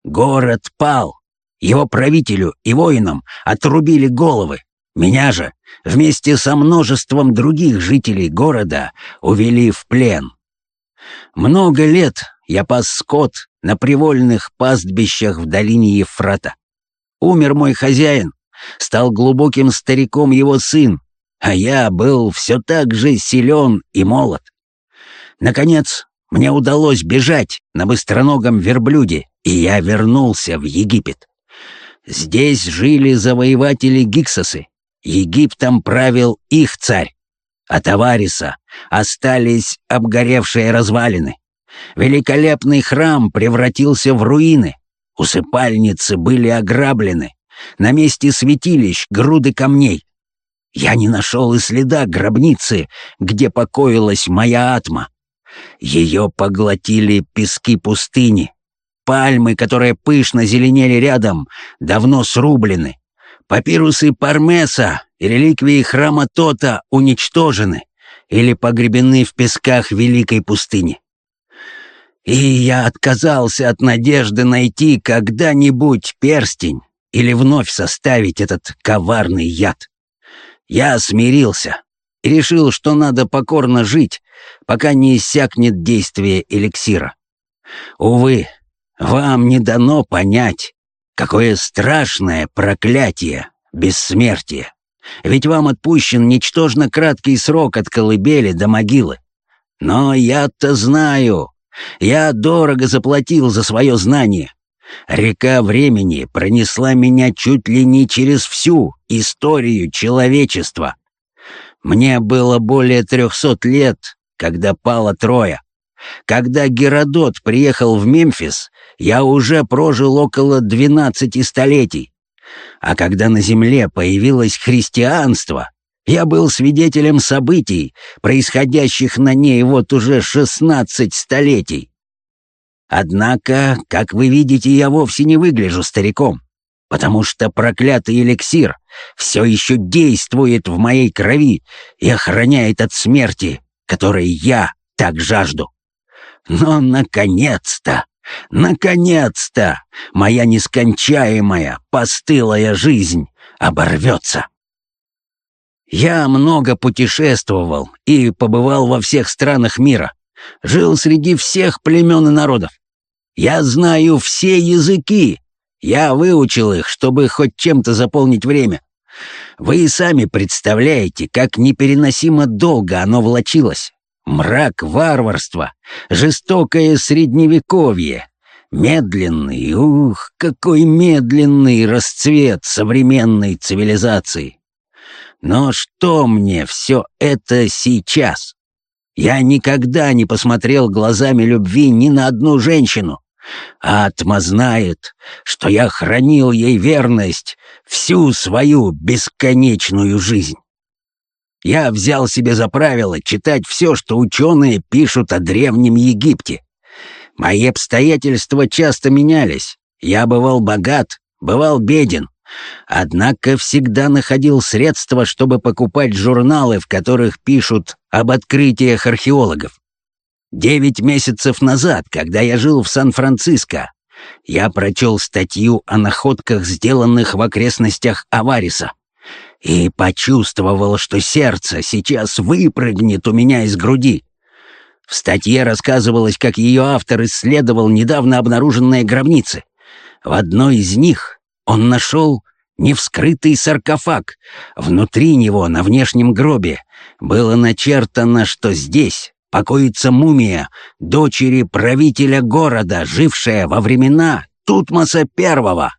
Город пал, его правителю и воинам отрубили головы. Меня же, вместе со множеством других жителей города, увели в плен. Много лет я пас скот на привольных пастбищах в долине Ефрата. Умер мой хозяин, стал глубоким стариком его сын, а я был все так же силен и молод. Наконец, мне удалось бежать на быстроногом верблюде, и я вернулся в Египет. Здесь жили завоеватели Гиксосы. Египтом правил их царь. От Авариса остались обгоревшие развалины. Великолепный храм превратился в руины. Усыпальницы были ограблены. На месте святилищ груды камней. Я не нашел и следа гробницы, где покоилась моя атма. Ее поглотили пески пустыни. Пальмы, которые пышно зеленели рядом, давно срублены. Папирусы Пармеса и реликвии храма Тота уничтожены или погребены в песках Великой пустыни. И я отказался от надежды найти когда-нибудь перстень или вновь составить этот коварный яд. Я смирился и решил, что надо покорно жить, пока не иссякнет действие эликсира. Увы, вам не дано понять, какое страшное проклятие бессмертие. Ведь вам отпущен ничтожно краткий срок от колыбели до могилы. Но я-то знаю, я дорого заплатил за свое знание. Река времени пронесла меня чуть ли не через всю историю человечества. Мне было более трехсот лет, когда пала Троя. Когда Геродот приехал в Мемфис, я уже прожил около двенадцати столетий. А когда на земле появилось христианство, я был свидетелем событий, происходящих на ней вот уже шестнадцать столетий. Однако, как вы видите, я вовсе не выгляжу стариком, потому что проклятый эликсир все еще действует в моей крови и охраняет от смерти, которой я так жажду. Но, наконец-то, наконец-то, моя нескончаемая, постылая жизнь оборвется. Я много путешествовал и побывал во всех странах мира, жил среди всех племен и народов. Я знаю все языки, я выучил их, чтобы хоть чем-то заполнить время. Вы и сами представляете, как непереносимо долго оно влочилось. Мрак варварства, жестокое средневековье, медленный, ух, какой медленный расцвет современной цивилизации. Но что мне все это сейчас? Я никогда не посмотрел глазами любви ни на одну женщину. Атма знает, что я хранил ей верность всю свою бесконечную жизнь. Я взял себе за правило читать все, что ученые пишут о Древнем Египте. Мои обстоятельства часто менялись. Я бывал богат, бывал беден, Однако всегда находил средства, чтобы покупать журналы, в которых пишут об открытиях археологов. Девять месяцев назад, когда я жил в Сан-Франциско, я прочел статью о находках, сделанных в окрестностях Авариса, и почувствовал, что сердце сейчас выпрыгнет у меня из груди. В статье рассказывалось, как ее автор исследовал недавно обнаруженные гробницы. В одной из них он нашел невскрытый саркофаг. Внутри него, на внешнем гробе, было начертано, что здесь покоится мумия дочери правителя города, жившая во времена Тутмоса Первого.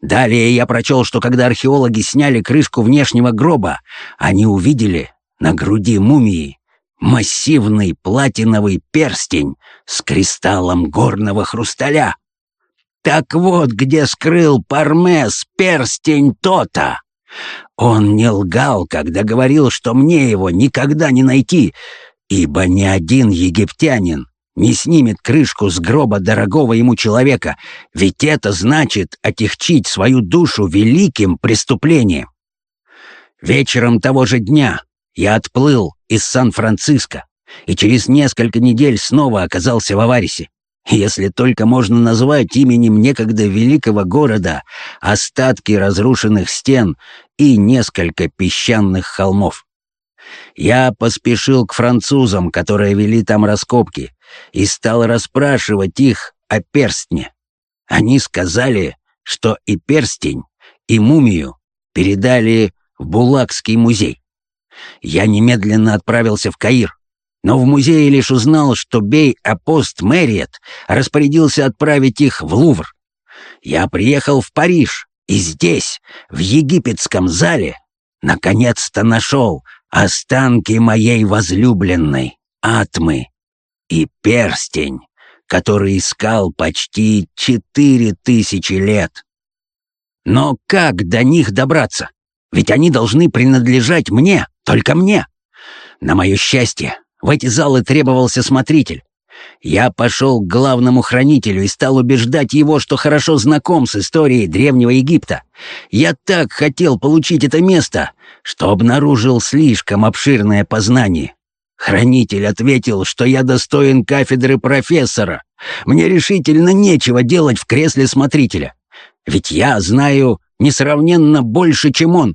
Далее я прочел, что когда археологи сняли крышку внешнего гроба, они увидели на груди мумии массивный платиновый перстень с кристаллом горного хрусталя. Так вот, где скрыл Пармес перстень Тота. Он не лгал, когда говорил, что мне его никогда не найти, ибо ни один египтянин не снимет крышку с гроба дорогого ему человека, ведь это значит отягчить свою душу великим преступлением. Вечером того же дня я отплыл из Сан-Франциско и через несколько недель снова оказался в Аварисе если только можно назвать именем некогда великого города остатки разрушенных стен и несколько песчаных холмов. Я поспешил к французам, которые вели там раскопки, и стал расспрашивать их о перстне. Они сказали, что и перстень, и мумию передали в Булакский музей. Я немедленно отправился в Каир, но в музее лишь узнал, что бей-апост Мэриет распорядился отправить их в Лувр. Я приехал в Париж, и здесь, в египетском зале, наконец-то нашел останки моей возлюбленной, Атмы, и перстень, который искал почти четыре тысячи лет. Но как до них добраться? Ведь они должны принадлежать мне, только мне. На мое счастье, в эти залы требовался смотритель. Я пошел к главному хранителю и стал убеждать его, что хорошо знаком с историей Древнего Египта. Я так хотел получить это место, что обнаружил слишком обширное познание. Хранитель ответил, что я достоин кафедры профессора. Мне решительно нечего делать в кресле смотрителя. Ведь я знаю несравненно больше, чем он.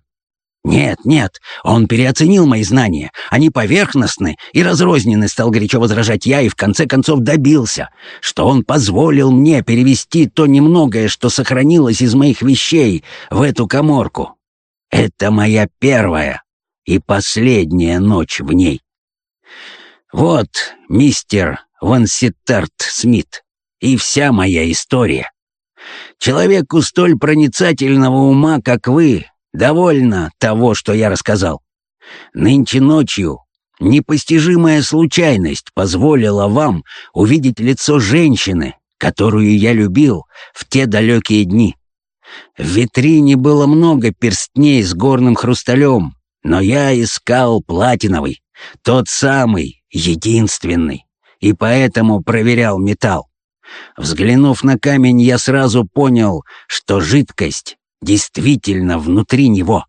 «Нет, нет, он переоценил мои знания. Они поверхностны и разрознены», — стал горячо возражать я и в конце концов добился, что он позволил мне перевести то немногое, что сохранилось из моих вещей, в эту коморку. Это моя первая и последняя ночь в ней. Вот, мистер Ванситарт Смит, и вся моя история. Человеку столь проницательного ума, как вы, Довольно того, что я рассказал. Нынче ночью непостижимая случайность позволила вам увидеть лицо женщины, которую я любил в те далекие дни. В витрине было много перстней с горным хрусталем, но я искал платиновый, тот самый, единственный, и поэтому проверял металл. Взглянув на камень, я сразу понял, что жидкость действительно внутри него.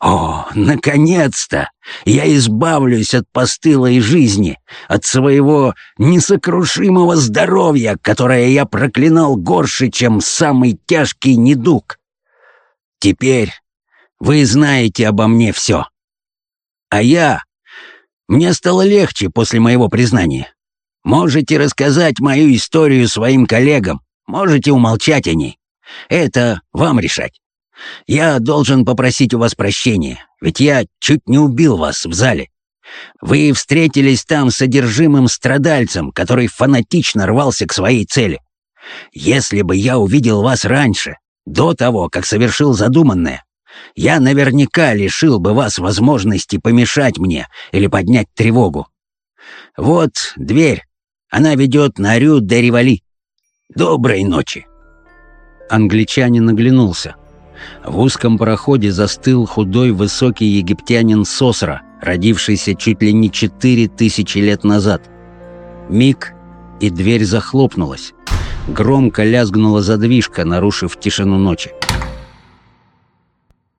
О, наконец-то! Я избавлюсь от постылой жизни, от своего несокрушимого здоровья, которое я проклинал горше, чем самый тяжкий недуг. Теперь вы знаете обо мне все. А я... Мне стало легче после моего признания. Можете рассказать мою историю своим коллегам, можете умолчать о ней. Это вам решать. Я должен попросить у вас прощения, ведь я чуть не убил вас в зале. Вы встретились там с содержимым страдальцем, который фанатично рвался к своей цели. Если бы я увидел вас раньше, до того, как совершил задуманное, я наверняка лишил бы вас возможности помешать мне или поднять тревогу. Вот дверь. Она ведет на Рю де Ривали. Доброй ночи. Англичанин оглянулся. В узком проходе застыл худой высокий египтянин Сосра, родившийся чуть ли не четыре тысячи лет назад. Миг, и дверь захлопнулась. Громко лязгнула задвижка, нарушив тишину ночи.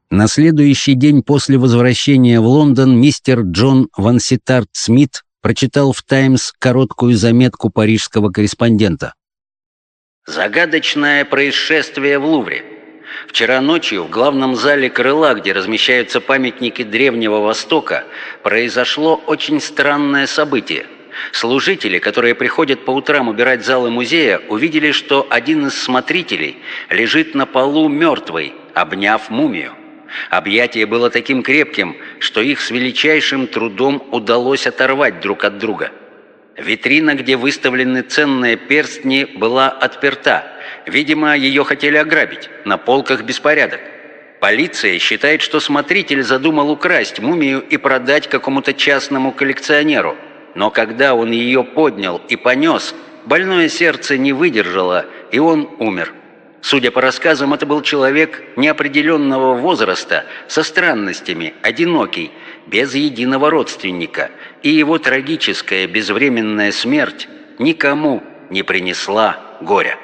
На следующий день после возвращения в Лондон мистер Джон Ванситарт Смит прочитал в «Таймс» короткую заметку парижского корреспондента. «Загадочное происшествие в Лувре. Вчера ночью в главном зале крыла, где размещаются памятники Древнего Востока, произошло очень странное событие. Служители, которые приходят по утрам убирать залы музея, увидели, что один из смотрителей лежит на полу мертвый, обняв мумию. Объятие было таким крепким, что их с величайшим трудом удалось оторвать друг от друга. Витрина, где выставлены ценные перстни, была отперта – Видимо, ее хотели ограбить. На полках беспорядок. Полиция считает, что смотритель задумал украсть мумию и продать какому-то частному коллекционеру. Но когда он ее поднял и понес, больное сердце не выдержало, и он умер. Судя по рассказам, это был человек неопределенного возраста, со странностями, одинокий, без единого родственника, и его трагическая безвременная смерть никому не принесла горя.